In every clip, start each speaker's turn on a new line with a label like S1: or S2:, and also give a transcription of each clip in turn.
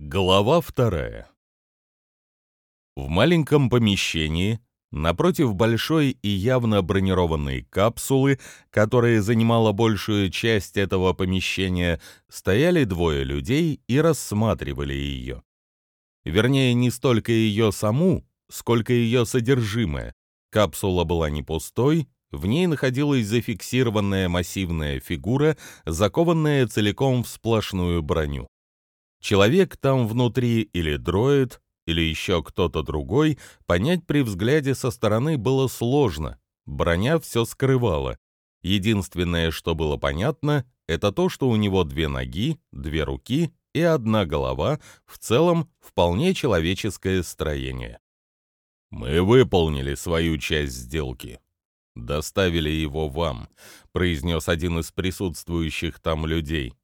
S1: Глава вторая. В маленьком помещении, напротив большой и явно бронированной капсулы, которая занимала большую часть этого помещения, стояли двое людей и рассматривали ее. Вернее, не столько ее саму, сколько ее содержимое. Капсула была не пустой, в ней находилась зафиксированная массивная фигура, закованная целиком в сплошную броню. Человек там внутри или дроид, или еще кто-то другой, понять при взгляде со стороны было сложно. Броня все скрывала. Единственное, что было понятно, это то, что у него две ноги, две руки и одна голова, в целом вполне человеческое строение. «Мы выполнили свою часть сделки. Доставили его вам», — произнес один из присутствующих там людей.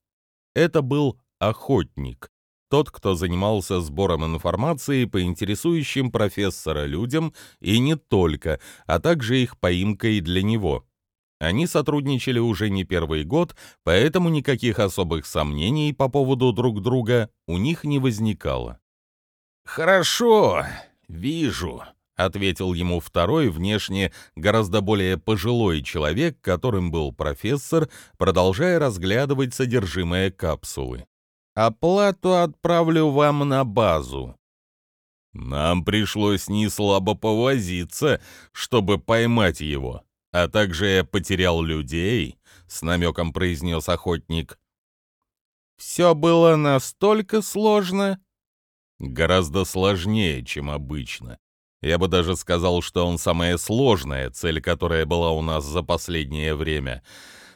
S1: Это был охотник, тот, кто занимался сбором информации по интересующим профессора людям и не только, а также их поимкой для него. Они сотрудничали уже не первый год, поэтому никаких особых сомнений по поводу друг друга у них не возникало.
S2: «Хорошо, вижу», — ответил ему второй, внешне гораздо более пожилой человек, которым был профессор, продолжая разглядывать содержимое капсулы. Оплату отправлю вам на базу.
S1: Нам пришлось не слабо повозиться, чтобы поймать его, а также я потерял людей, с намеком произнес охотник.
S2: Все было настолько сложно?
S1: Гораздо сложнее, чем обычно. Я бы даже сказал, что он самая сложная цель, которая была у нас за последнее время.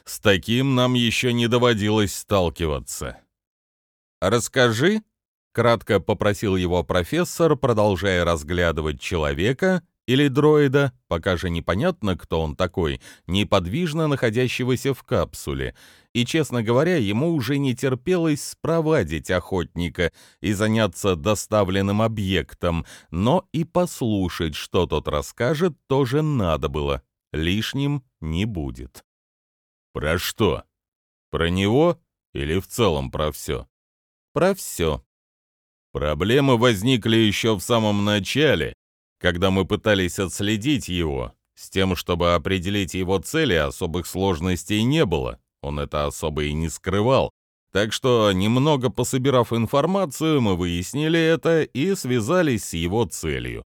S1: С таким нам еще не доводилось сталкиваться.
S2: «Расскажи», — кратко попросил его профессор, продолжая разглядывать человека или дроида, пока же непонятно, кто он такой, неподвижно находящегося в капсуле, и, честно говоря, ему уже не терпелось спровадить охотника и заняться доставленным объектом, но и послушать, что тот расскажет, тоже надо было, лишним не будет.
S1: «Про что? Про него или в целом про все?»
S2: Про все.
S1: Проблемы возникли еще в самом начале, когда мы пытались отследить его. С тем, чтобы определить его цели, особых сложностей не было. Он это особо и не скрывал. Так что, немного пособирав информацию, мы выяснили это и связались с его целью.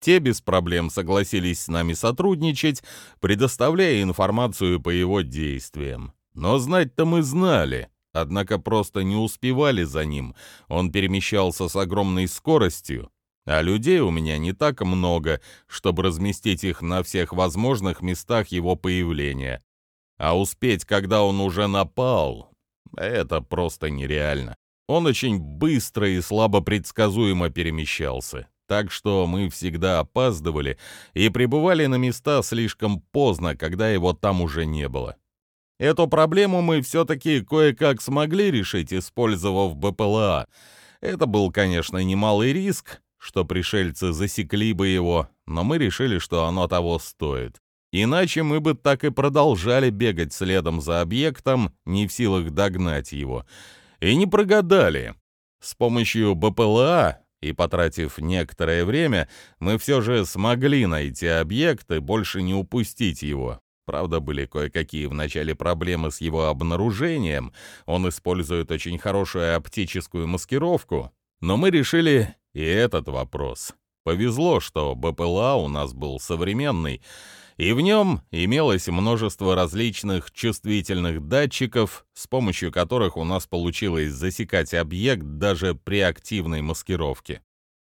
S1: Те без проблем согласились с нами сотрудничать, предоставляя информацию по его действиям. Но знать-то мы знали однако просто не успевали за ним. Он перемещался с огромной скоростью, а людей у меня не так много, чтобы разместить их на всех возможных местах его появления. А успеть, когда он уже напал, это просто нереально. Он очень быстро и слабо предсказуемо перемещался, так что мы всегда опаздывали и прибывали на места слишком поздно, когда его там уже не было. Эту проблему мы все-таки кое-как смогли решить, использовав БПЛА. Это был, конечно, немалый риск, что пришельцы засекли бы его, но мы решили, что оно того стоит. Иначе мы бы так и продолжали бегать следом за объектом, не в силах догнать его. И не прогадали. С помощью БПЛА и потратив некоторое время, мы все же смогли найти объект и больше не упустить его. Правда, были кое-какие в начале проблемы с его обнаружением. Он использует очень хорошую оптическую маскировку. Но мы решили и этот вопрос. Повезло, что БПЛА у нас был современный, и в нем имелось множество различных чувствительных датчиков, с помощью которых у нас получилось засекать объект даже при активной маскировке.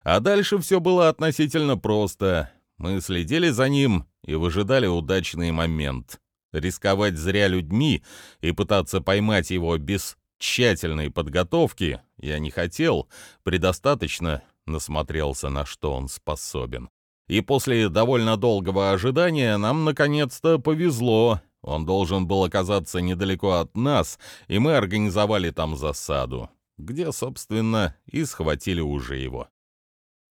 S1: А дальше все было относительно просто. Мы следили за ним и выжидали удачный момент. Рисковать зря людьми и пытаться поймать его без тщательной подготовки я не хотел, предостаточно насмотрелся, на что он способен. И после довольно долгого ожидания нам наконец-то повезло. Он должен был оказаться недалеко от нас, и мы организовали там засаду, где, собственно, и схватили уже его.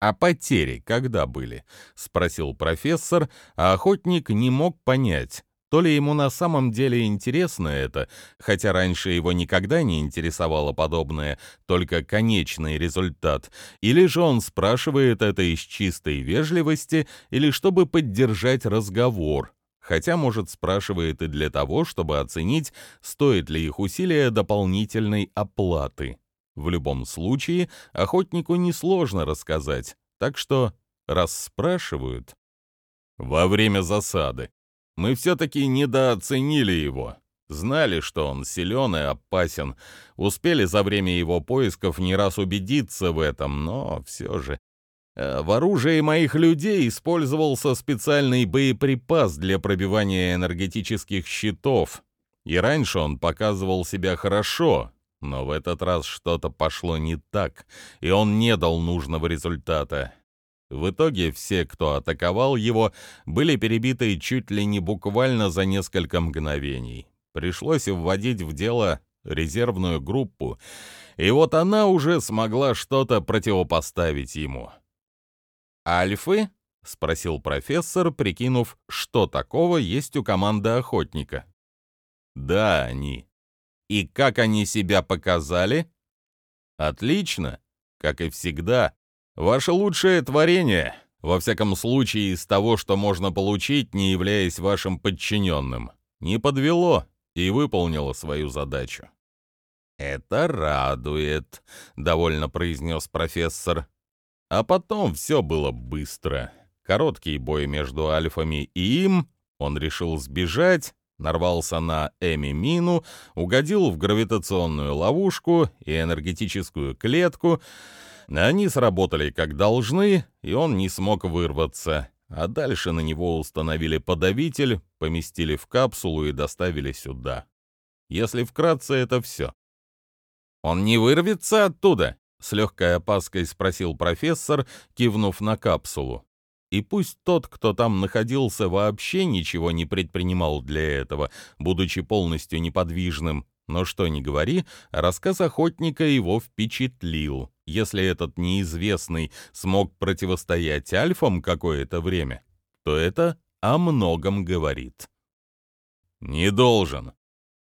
S1: «А потери когда были?» — спросил профессор, а охотник не мог понять,
S2: То ли ему на самом деле интересно это, хотя раньше его никогда не интересовало подобное, только конечный результат, или же он спрашивает это из чистой вежливости, или чтобы поддержать разговор, хотя, может, спрашивает и для того, чтобы оценить, стоит ли их усилия дополнительной оплаты. В любом случае, охотнику несложно рассказать, так что, раз спрашивают... Во время засады мы все-таки недооценили его. Знали, что он силен и опасен. Успели за время его поисков не раз убедиться в этом, но все же... Э, в оружии моих людей использовался специальный боеприпас для пробивания энергетических щитов. И раньше он показывал себя хорошо, но в этот раз что-то пошло не так, и он не дал нужного результата. В итоге все, кто атаковал его, были перебиты чуть ли не буквально за несколько мгновений. Пришлось вводить в дело резервную группу, и вот она уже смогла что-то противопоставить ему. «Альфы?» — спросил профессор, прикинув, что такого есть у команды охотника. «Да, они. И как они себя показали?» «Отлично, как и всегда. Ваше лучшее творение, во всяком случае из того, что можно получить, не являясь вашим подчиненным, не подвело и выполнило свою задачу. «Это радует», — довольно произнес профессор. А потом все было быстро. Короткий бой между альфами и им, он решил сбежать, нарвался на Эми Мину, угодил в гравитационную ловушку и энергетическую клетку, они сработали как должны, и он не смог вырваться. А дальше на него установили подавитель, поместили в капсулу и доставили сюда. Если вкратце, это все. «Он не вырвется оттуда?» — с легкой опаской спросил профессор, кивнув на капсулу. И пусть тот, кто там находился, вообще ничего не предпринимал для этого, будучи полностью неподвижным, но что ни говори, рассказ охотника его впечатлил. Если этот неизвестный смог противостоять альфам какое-то время, то это о многом говорит. Не должен.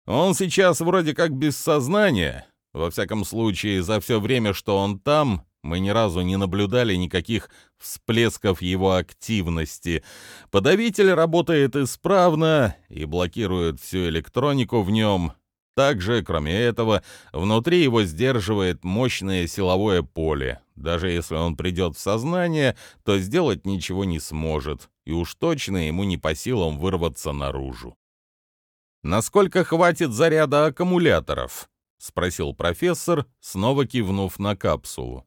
S2: Он сейчас вроде как без сознания. Во всяком случае, за все время, что он там, мы ни разу не наблюдали никаких всплесков его активности. Подавитель работает исправно и блокирует всю электронику в нем, также, кроме этого, внутри его сдерживает мощное силовое поле. Даже если он придет в сознание, то сделать ничего не сможет, и уж точно ему не по силам вырваться наружу. «Насколько хватит заряда аккумуляторов?» — спросил профессор, снова кивнув на капсулу.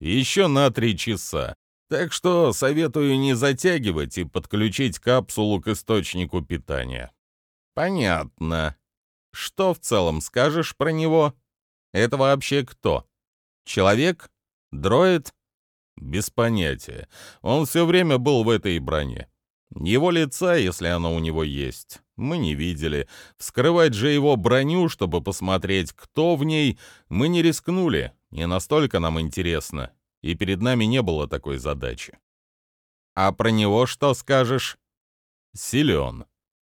S2: «Еще на три часа. Так что советую не затягивать и подключить капсулу к источнику питания». «Понятно», что в целом скажешь про него? Это вообще кто? Человек? Дроид? Без понятия. Он все время был в этой броне. Его лица, если оно у него есть, мы не видели. Вскрывать же его броню, чтобы посмотреть, кто в ней, мы не рискнули. Не настолько нам интересно. И перед нами не было такой задачи. А про него что скажешь? Силен.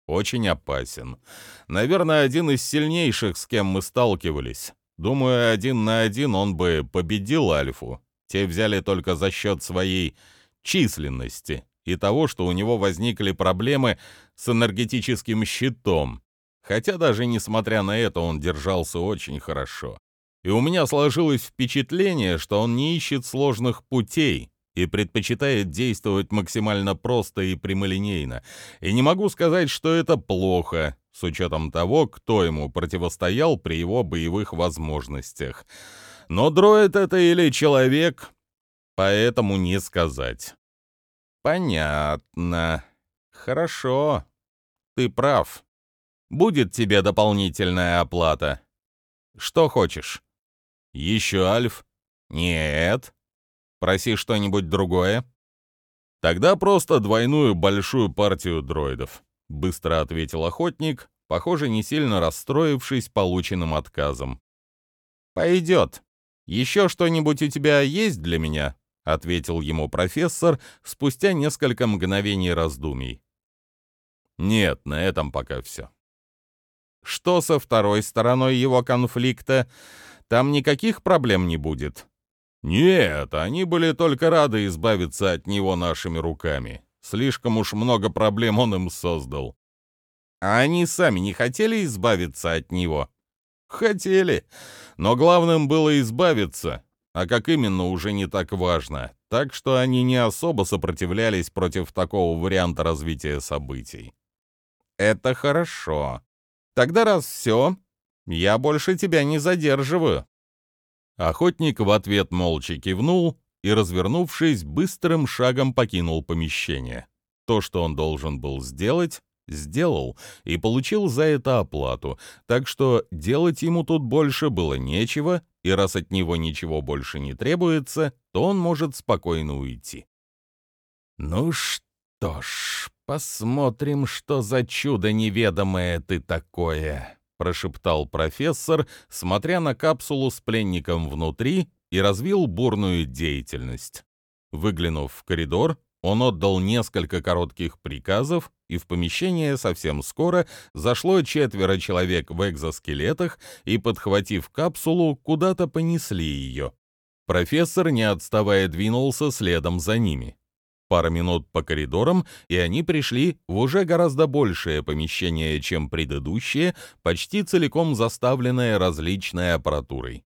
S2: Очень опасен. Наверное, один из сильнейших, с кем мы сталкивались. Думаю, один на один он бы победил Альфу. Те взяли только за счет своей численности и того, что у него возникли проблемы с энергетическим щитом. Хотя даже несмотря на это он держался очень хорошо. И у меня сложилось впечатление, что он не ищет сложных путей, и предпочитает действовать максимально просто и прямолинейно. И не могу сказать, что это плохо, с учетом того, кто ему противостоял при его боевых возможностях. Но дроид это или человек, поэтому не сказать. Понятно. Хорошо. Ты прав. Будет тебе дополнительная оплата. Что хочешь? Еще альф? Нет. Проси что-нибудь другое. Тогда просто двойную большую партию дроидов, быстро ответил охотник, похоже, не сильно расстроившись полученным отказом. Пойдет. Еще что-нибудь у тебя есть для меня? Ответил ему профессор спустя несколько мгновений раздумий.
S1: Нет, на этом пока все.
S2: Что со второй стороной его конфликта? Там никаких проблем не будет?
S1: Нет, они были только рады избавиться от него нашими руками. Слишком уж много проблем он им создал.
S2: А они сами не хотели избавиться от него?
S1: Хотели, но главным было избавиться, а как именно уже не так важно, так что они не особо сопротивлялись против такого варианта развития событий.
S2: Это хорошо. Тогда раз все, я больше тебя не задерживаю.
S1: Охотник в ответ молча кивнул и, развернувшись, быстрым шагом покинул помещение. То, что он должен был сделать, сделал и получил за это оплату, так что делать ему тут больше было нечего, и раз от него ничего больше не требуется, то он может спокойно уйти.
S2: «Ну что ж, посмотрим, что за чудо неведомое ты такое», — прошептал профессор, смотря на капсулу с пленником внутри, и развил бурную деятельность. Выглянув в коридор, он отдал несколько коротких приказов, и в помещение совсем скоро зашло четверо человек в экзоскелетах и, подхватив капсулу, куда-то понесли ее. Профессор, не отставая, двинулся следом за ними. Пара минут по коридорам, и они пришли в уже гораздо большее помещение, чем предыдущее, почти целиком заставленное различной аппаратурой.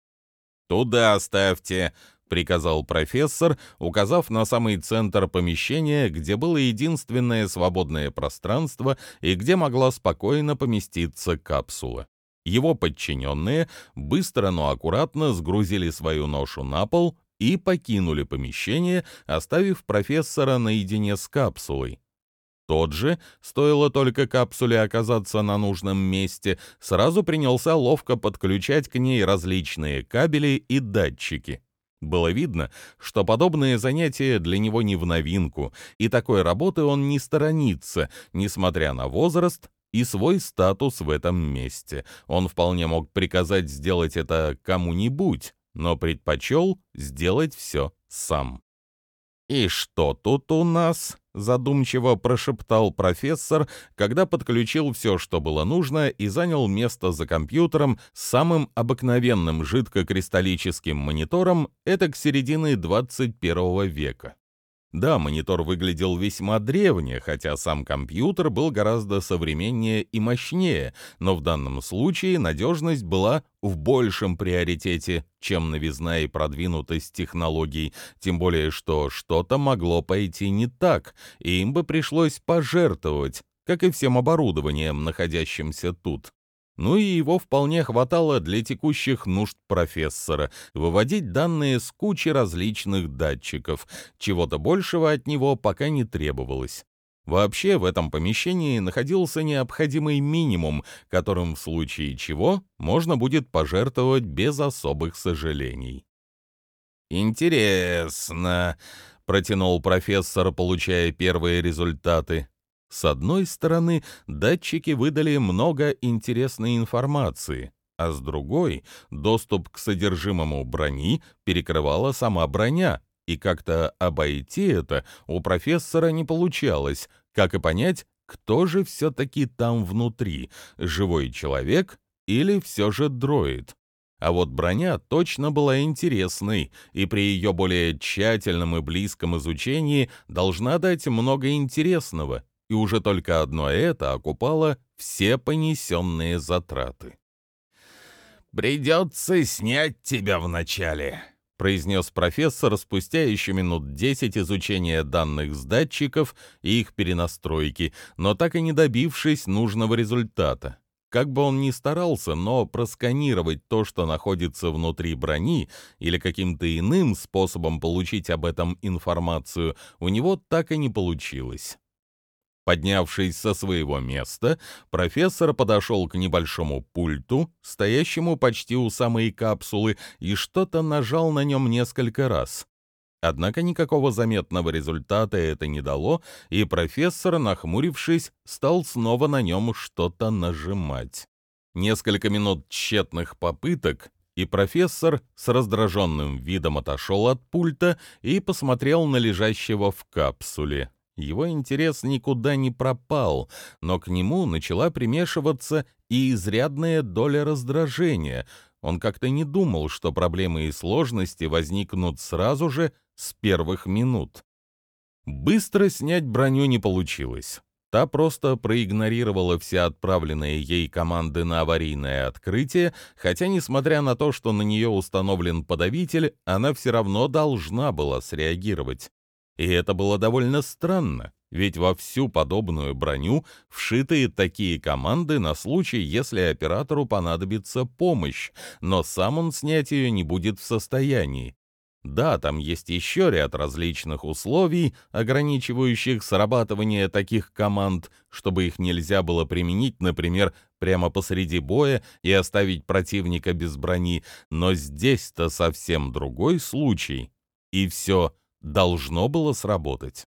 S2: «Туда оставьте!» Приказал профессор, указав на самый центр помещения, где было единственное свободное пространство и где могла спокойно поместиться капсула. Его подчиненные быстро, но аккуратно сгрузили свою ношу на пол и покинули помещение, оставив профессора наедине с капсулой. Тот же, стоило только капсуле оказаться на нужном месте, сразу принялся ловко подключать к ней различные кабели и датчики. Было видно, что подобные занятия для него не в новинку, и такой работы он не сторонится, несмотря на возраст и свой статус в этом месте. Он вполне мог приказать сделать это кому-нибудь, но предпочел сделать все сам. «И что тут у нас?» — задумчиво прошептал профессор, когда подключил все, что было нужно, и занял место за компьютером с самым обыкновенным жидкокристаллическим монитором это к середины 21 века. Да, монитор выглядел весьма древне, хотя сам компьютер был гораздо современнее и мощнее, но в данном случае надежность была в большем приоритете, чем новизна и продвинутость технологий, тем более что что-то могло пойти не так, и им бы пришлось пожертвовать, как и всем оборудованием, находящимся тут. Ну и его вполне хватало для текущих нужд профессора выводить данные с кучи различных датчиков. Чего-то большего от него пока не требовалось. Вообще в этом помещении находился необходимый минимум, которым в случае чего можно будет пожертвовать без особых сожалений. «Интересно», — протянул профессор, получая первые результаты. С одной стороны, датчики выдали много интересной информации, а с другой, доступ к содержимому брони перекрывала сама броня, и как-то обойти это у профессора не получалось, как и понять, кто же все-таки там внутри, живой человек или все же дроид. А вот броня точно была интересной, и при ее более тщательном и близком изучении должна дать много интересного, и уже только одно это окупало все понесенные затраты. «Придется снять тебя вначале», — произнес профессор спустя еще минут десять изучения данных с датчиков и их перенастройки, но так и не добившись нужного результата. Как бы он ни старался, но просканировать то, что находится внутри брони, или каким-то иным способом получить об этом информацию, у него так и не получилось. Поднявшись со своего места, профессор подошел к небольшому пульту, стоящему почти у самой капсулы, и что-то нажал на нем несколько раз. Однако никакого заметного результата это не дало, и профессор, нахмурившись, стал снова на нем что-то нажимать. Несколько минут тщетных попыток, и профессор с раздраженным видом отошел от пульта и посмотрел на лежащего в капсуле его интерес никуда не пропал, но к нему начала примешиваться и изрядная доля раздражения. Он как-то не думал, что проблемы и сложности возникнут сразу же с первых минут. Быстро снять броню не получилось. Та просто проигнорировала все отправленные ей команды на аварийное открытие, хотя, несмотря на то, что на нее установлен подавитель, она все равно должна была среагировать. И это было довольно странно, ведь во всю подобную броню вшиты такие команды на случай, если оператору понадобится помощь, но сам он снять ее не будет в состоянии. Да, там есть еще ряд различных условий, ограничивающих срабатывание таких команд, чтобы их нельзя было применить, например, прямо посреди боя и оставить противника без брони, но здесь-то совсем другой случай, и все должно было сработать.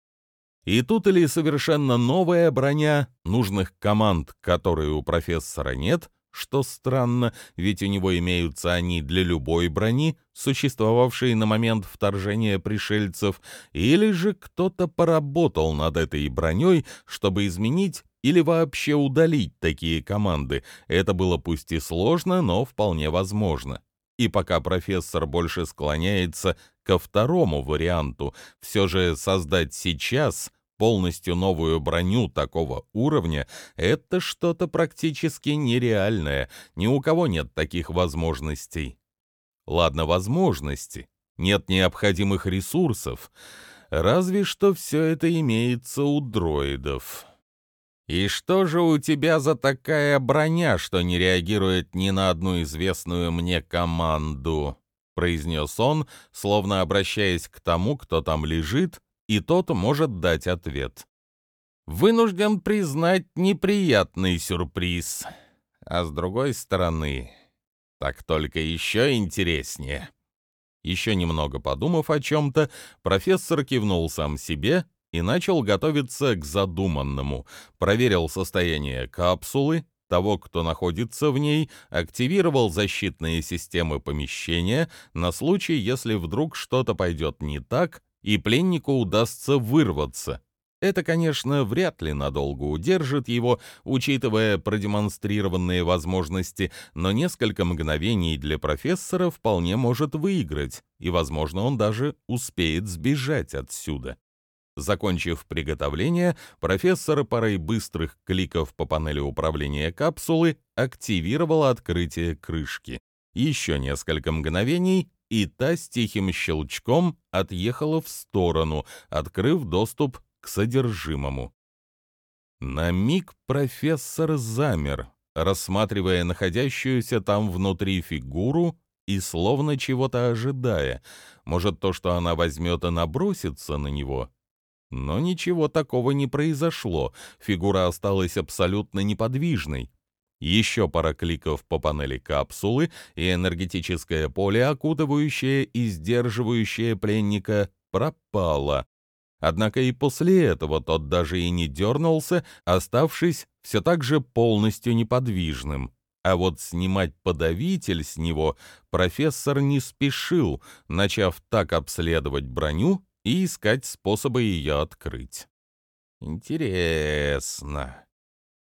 S2: И тут или совершенно новая броня, нужных команд, которые у профессора нет, что странно, ведь у него имеются они для любой брони, существовавшей на момент вторжения пришельцев, или же кто-то поработал над этой броней, чтобы изменить или вообще удалить такие команды. Это было пусть и сложно, но вполне возможно. И пока профессор больше склоняется ко второму варианту, все же создать сейчас полностью новую броню такого уровня — это что-то практически нереальное, ни у кого нет таких возможностей. Ладно, возможности, нет необходимых ресурсов, разве что все это имеется у дроидов. «И что же у тебя за такая броня, что не реагирует ни на одну известную мне команду?» — произнес он, словно обращаясь к тому, кто там лежит, и тот может дать ответ. Вынужден признать неприятный сюрприз. А с другой стороны, так только еще интереснее. Еще немного подумав о чем-то, профессор кивнул сам себе и начал готовиться к задуманному. Проверил состояние капсулы, того, кто находится в ней, активировал защитные системы помещения на случай, если вдруг что-то пойдет не так, и пленнику удастся вырваться. Это, конечно, вряд ли надолго удержит его, учитывая продемонстрированные возможности, но несколько мгновений для профессора вполне может выиграть, и, возможно, он даже успеет сбежать отсюда. Закончив приготовление, профессор парой быстрых кликов по панели управления капсулы активировал открытие крышки. Еще несколько мгновений, и та с тихим щелчком отъехала в сторону, открыв доступ к содержимому. На миг профессор замер, рассматривая находящуюся там внутри фигуру и словно чего-то ожидая. Может, то, что она возьмет и набросится на него? Но ничего такого не произошло, фигура осталась абсолютно неподвижной. Еще пара кликов по панели капсулы, и энергетическое поле, окутывающее и сдерживающее пленника, пропало. Однако и после этого тот даже и не дернулся, оставшись все так же полностью неподвижным. А вот снимать подавитель с него профессор не спешил, начав так обследовать броню и искать способы ее открыть. «Интересно,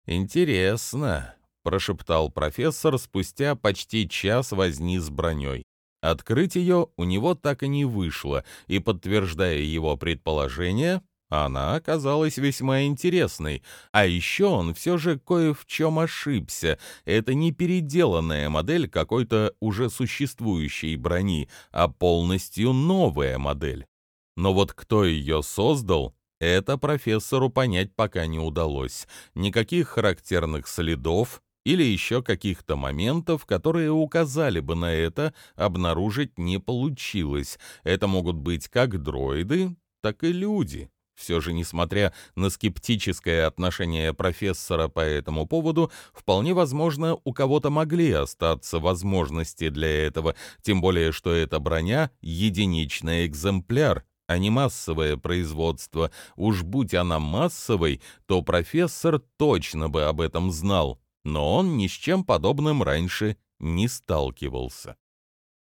S2: интересно», прошептал профессор спустя почти час возни с броней. Открыть ее у него так и не вышло, и, подтверждая его предположение, она оказалась весьма интересной. А еще он все же кое в чем ошибся. Это не переделанная модель какой-то уже существующей брони, а полностью новая модель. Но вот кто ее создал, это профессору понять пока не удалось. Никаких характерных следов, или еще каких-то моментов, которые указали бы на это, обнаружить не получилось. Это могут быть как дроиды, так и люди. Все же, несмотря на скептическое отношение профессора по этому поводу, вполне возможно, у кого-то могли остаться возможности для этого, тем более, что эта броня — единичный экземпляр, а не массовое производство. Уж будь она массовой, то профессор точно бы об этом знал но он ни с чем подобным раньше не сталкивался.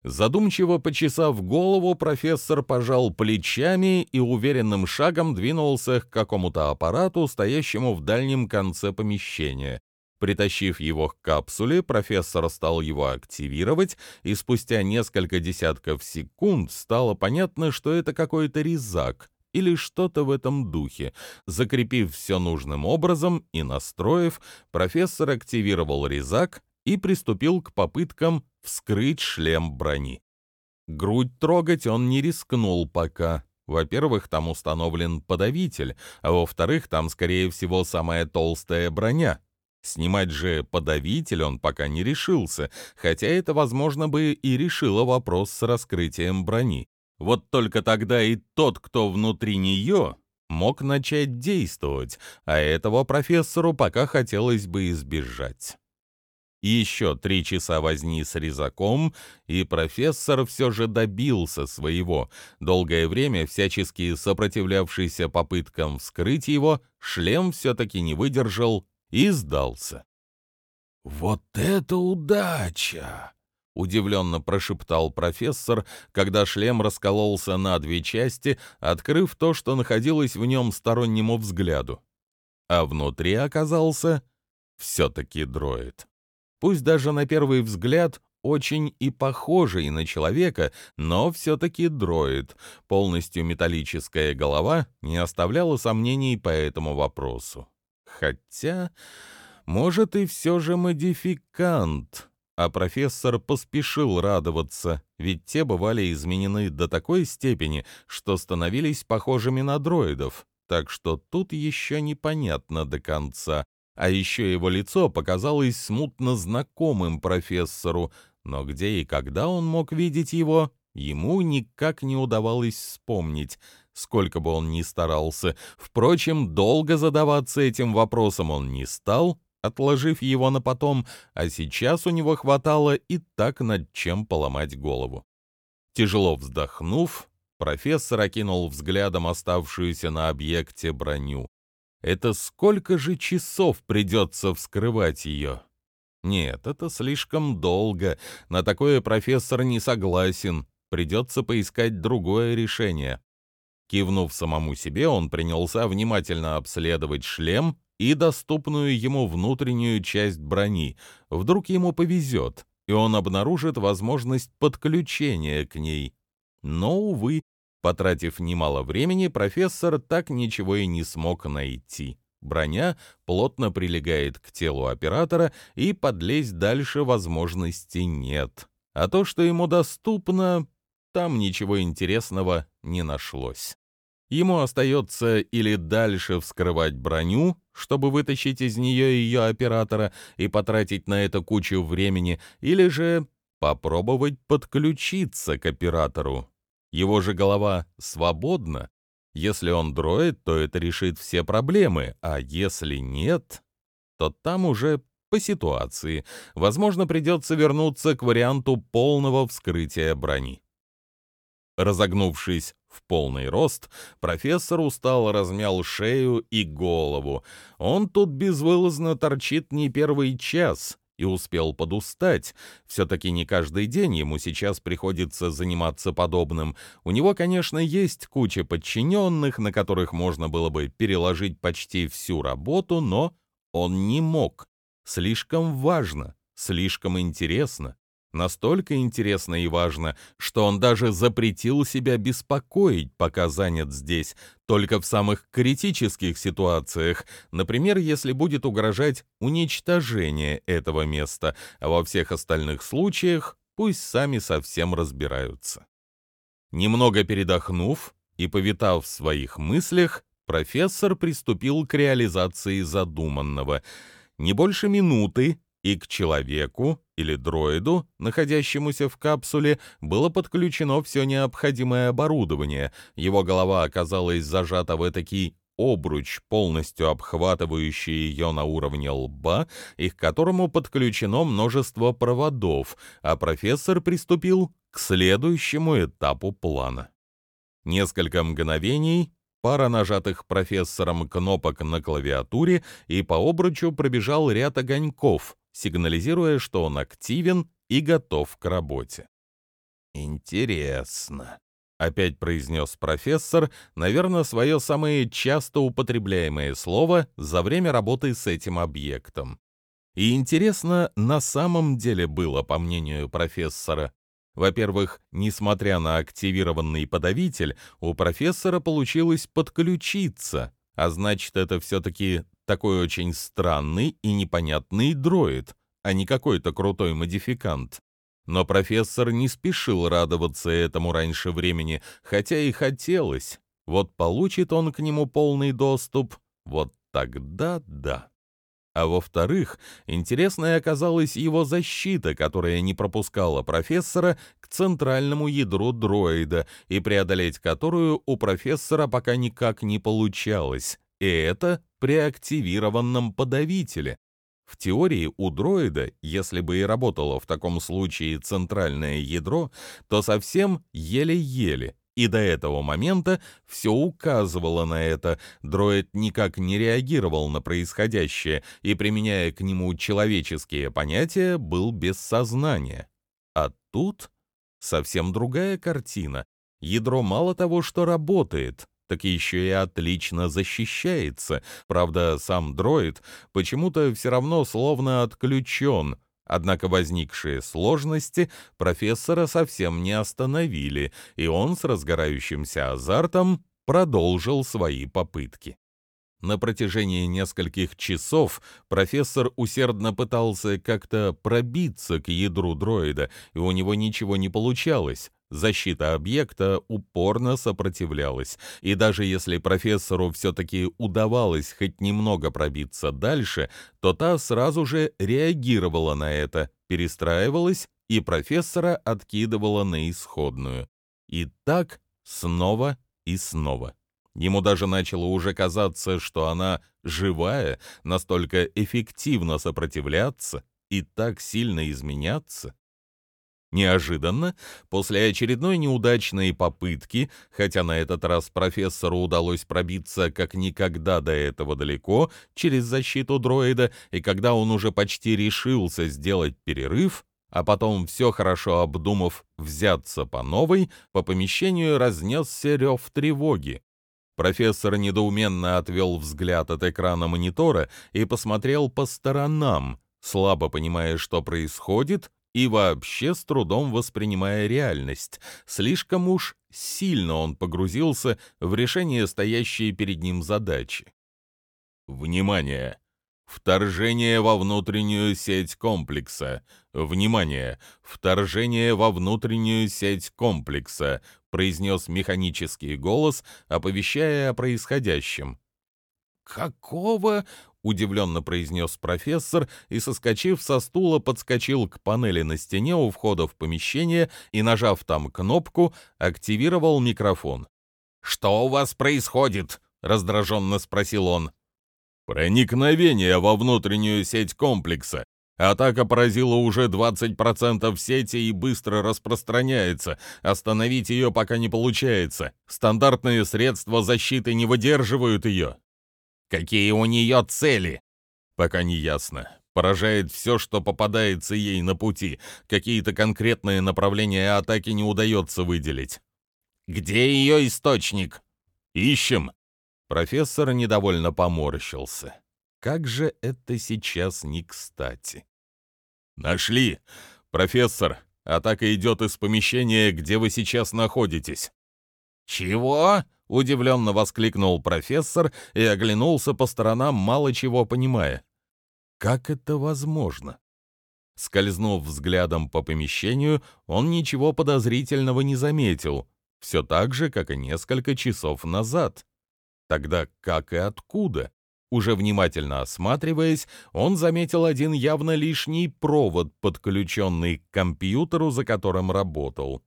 S2: Задумчиво почесав голову, профессор пожал плечами и уверенным шагом двинулся к какому-то аппарату, стоящему в дальнем конце помещения. Притащив его к капсуле, профессор стал его активировать, и спустя несколько десятков секунд стало понятно, что это какой-то резак или что-то в этом духе. Закрепив все нужным образом и настроив, профессор активировал резак и приступил к попыткам вскрыть шлем брони. Грудь трогать он не рискнул пока. Во-первых, там установлен подавитель, а во-вторых, там, скорее всего, самая толстая броня. Снимать же подавитель он пока не решился, хотя это, возможно, бы и решило вопрос с раскрытием брони. Вот только тогда и тот, кто внутри нее, мог начать действовать, а этого профессору пока хотелось бы избежать. Еще три часа возни с резаком, и профессор все же добился своего. Долгое время, всячески сопротивлявшийся попыткам вскрыть его, шлем все-таки не выдержал и сдался.
S1: «Вот это удача!» — удивленно прошептал профессор, когда шлем раскололся на две части, открыв то, что находилось в нем стороннему взгляду. А внутри оказался все-таки дроид пусть даже на первый взгляд очень и похожий на человека, но все-таки дроид. Полностью металлическая голова не оставляла сомнений по этому вопросу. Хотя, может, и все же модификант. А профессор поспешил радоваться, ведь те бывали изменены до такой степени, что становились похожими на дроидов. Так что тут еще непонятно до конца, а еще его лицо показалось смутно знакомым профессору, но где и когда он мог видеть его, ему никак не удавалось вспомнить, сколько бы он ни старался. Впрочем, долго задаваться этим вопросом он не стал, отложив его на потом, а сейчас у него хватало и так над чем поломать голову. Тяжело вздохнув, профессор окинул взглядом оставшуюся на объекте броню. Это сколько же часов придется вскрывать ее? Нет, это слишком долго. На такое профессор не согласен. Придется поискать другое решение. Кивнув самому себе, он принялся внимательно обследовать шлем и доступную ему внутреннюю часть брони. Вдруг ему повезет, и он обнаружит возможность подключения к ней. Но, увы, Потратив немало времени, профессор так ничего и не смог найти. Броня плотно прилегает к телу оператора, и подлезть дальше возможности нет. А то, что ему доступно, там ничего интересного не нашлось. Ему остается или дальше вскрывать броню, чтобы вытащить из нее ее оператора и потратить на это кучу времени, или же попробовать подключиться к оператору, его же голова свободна. Если он дроид, то это решит все проблемы, а если нет, то там уже по ситуации. Возможно, придется вернуться к варианту полного вскрытия брони. Разогнувшись в полный рост, профессор устало размял шею и голову. Он тут безвылазно торчит не первый час, и успел подустать. Все-таки не каждый день ему сейчас приходится заниматься подобным. У него, конечно, есть куча подчиненных, на которых можно было бы переложить почти всю работу, но он не мог. Слишком важно, слишком интересно. Настолько интересно и важно, что он даже запретил себя беспокоить, пока занят здесь, только в самых критических ситуациях, например, если будет угрожать уничтожение этого места, а во всех остальных случаях пусть сами совсем разбираются. Немного передохнув и повитав в своих мыслях, профессор приступил к реализации задуманного. Не больше минуты, и к человеку или дроиду, находящемуся в капсуле, было подключено все необходимое оборудование. Его голова оказалась зажата в этакий обруч, полностью обхватывающий ее на уровне лба, и к которому подключено множество проводов, а профессор приступил к следующему этапу плана. Несколько мгновений, пара нажатых профессором кнопок на клавиатуре, и по обручу пробежал ряд огоньков, сигнализируя, что он активен и готов к работе.
S2: Интересно. Опять произнес профессор, наверное, свое самое часто употребляемое слово за время работы с этим объектом. И интересно, на самом деле было, по мнению профессора. Во-первых, несмотря на активированный подавитель, у профессора получилось подключиться, а значит, это все-таки такой очень странный и непонятный дроид, а не какой-то крутой модификант. Но профессор не спешил радоваться этому раньше времени, хотя и хотелось. Вот получит он к нему полный доступ, вот тогда да. А во-вторых, интересной оказалась его защита, которая не пропускала профессора к центральному ядру дроида, и преодолеть которую у профессора пока никак не получалось. И это при активированном подавителе. В теории у дроида, если бы и работало в таком случае центральное ядро, то совсем еле-еле, и до этого момента все указывало на это, дроид никак не реагировал на происходящее и, применяя к нему человеческие понятия, был без сознания. А тут совсем другая картина. Ядро мало того, что работает, так еще и отлично защищается. Правда, сам дроид почему-то все равно словно отключен. Однако возникшие сложности профессора совсем не остановили, и он с разгорающимся азартом продолжил свои попытки. На протяжении нескольких часов профессор усердно пытался как-то пробиться к ядру дроида, и у него ничего не получалось. Защита объекта упорно сопротивлялась, и даже если профессору все-таки удавалось хоть немного пробиться дальше, то та сразу же реагировала на это, перестраивалась и профессора откидывала на исходную. И так снова и снова. Ему даже начало уже казаться, что она живая, настолько эффективно сопротивляться и так сильно изменяться. Неожиданно, после очередной неудачной попытки, хотя на этот раз профессору удалось пробиться как никогда до этого далеко через защиту дроида, и когда он уже почти решился сделать перерыв, а потом, все хорошо обдумав, взяться по новой, по помещению разнесся рев тревоги. Профессор недоуменно отвел взгляд от экрана монитора и посмотрел по сторонам, слабо понимая, что происходит, и вообще с трудом воспринимая реальность. Слишком уж сильно он погрузился в решение стоящей перед ним задачи. Внимание! Вторжение во внутреннюю сеть комплекса. Внимание! Вторжение во внутреннюю сеть комплекса, произнес механический голос, оповещая о происходящем. «Какого?» — удивленно произнес профессор и, соскочив со стула, подскочил к панели на стене у входа в помещение и, нажав там кнопку, активировал микрофон. «Что у вас происходит?» — раздраженно спросил он. «Проникновение во внутреннюю сеть комплекса. Атака поразила уже 20% сети и быстро распространяется. Остановить ее пока не получается. Стандартные средства защиты не выдерживают ее. Какие у нее цели? Пока не ясно. Поражает все, что попадается ей на пути. Какие-то конкретные направления атаки не удается выделить. Где ее источник? Ищем. Профессор недовольно поморщился. Как же это сейчас не кстати. Нашли. Профессор, атака идет из помещения, где вы сейчас находитесь. Чего? Удивленно воскликнул профессор и оглянулся по сторонам, мало чего понимая. Как это возможно? Скользнув взглядом по помещению, он ничего подозрительного не заметил, все так же, как и несколько часов назад. Тогда как и откуда? Уже внимательно осматриваясь, он заметил один явно лишний провод, подключенный к компьютеру, за которым работал.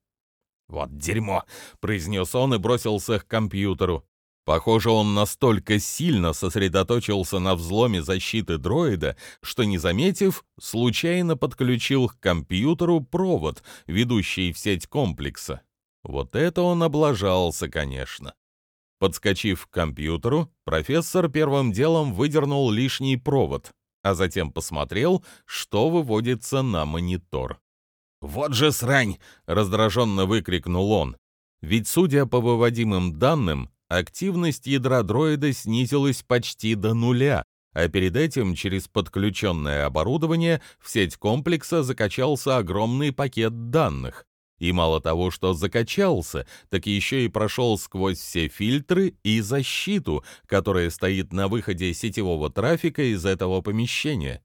S2: «Вот дерьмо!» — произнес он и бросился к компьютеру. Похоже, он настолько сильно сосредоточился на взломе защиты дроида, что, не заметив, случайно подключил к компьютеру провод, ведущий в сеть комплекса. Вот это он облажался, конечно. Подскочив к компьютеру, профессор первым делом выдернул лишний провод, а затем посмотрел, что выводится на монитор. «Вот же срань!» — раздраженно выкрикнул он. Ведь, судя по выводимым данным, активность ядра дроида снизилась почти до нуля, а перед этим через подключенное оборудование в сеть комплекса закачался огромный пакет данных. И мало того, что закачался, так еще и прошел сквозь все фильтры и защиту, которая стоит на выходе сетевого трафика из этого помещения.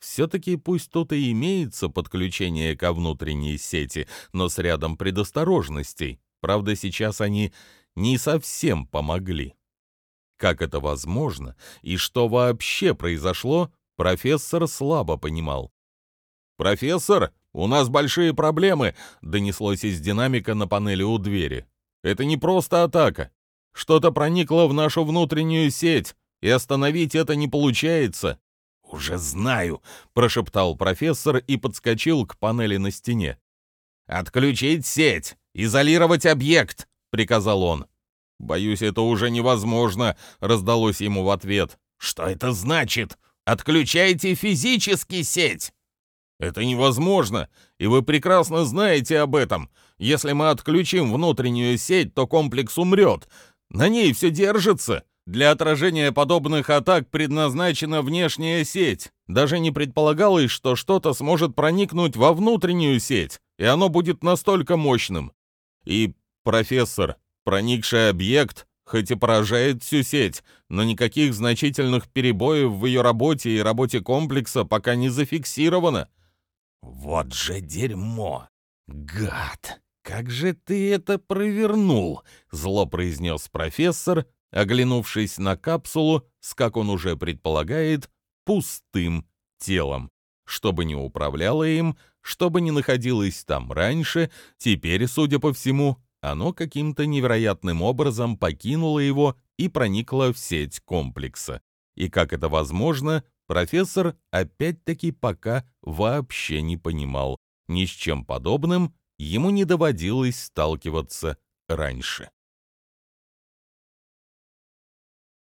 S2: Все-таки пусть тут и имеется подключение ко внутренней сети, но с рядом предосторожностей. Правда, сейчас они не совсем помогли. Как это возможно и что вообще произошло, профессор слабо понимал. «Профессор, у нас большие проблемы», — донеслось из динамика на панели у двери. «Это не просто атака. Что-то проникло в нашу внутреннюю сеть, и остановить это не получается. «Уже знаю», — прошептал профессор и подскочил к панели на стене. «Отключить сеть! Изолировать объект!» — приказал он. «Боюсь, это уже невозможно», — раздалось ему в ответ. «Что это значит? Отключайте физически сеть!» «Это невозможно, и вы прекрасно знаете об этом. Если мы отключим внутреннюю сеть, то комплекс умрет. На ней все держится. Для отражения подобных атак предназначена внешняя сеть. Даже не предполагалось, что что-то сможет проникнуть во внутреннюю сеть, и оно будет настолько мощным. И, профессор, проникший объект хоть и поражает всю сеть, но никаких значительных перебоев в ее работе и работе комплекса пока не зафиксировано. «Вот же дерьмо! Гад! Как же ты это провернул!» — зло произнес профессор, оглянувшись на капсулу с, как он уже предполагает, пустым телом. Чтобы не управляло им, чтобы не находилось там раньше, теперь, судя по всему, оно каким-то невероятным образом покинуло его и проникло в сеть комплекса. И как это возможно, профессор опять-таки пока вообще не понимал. Ни с чем подобным ему не доводилось сталкиваться раньше.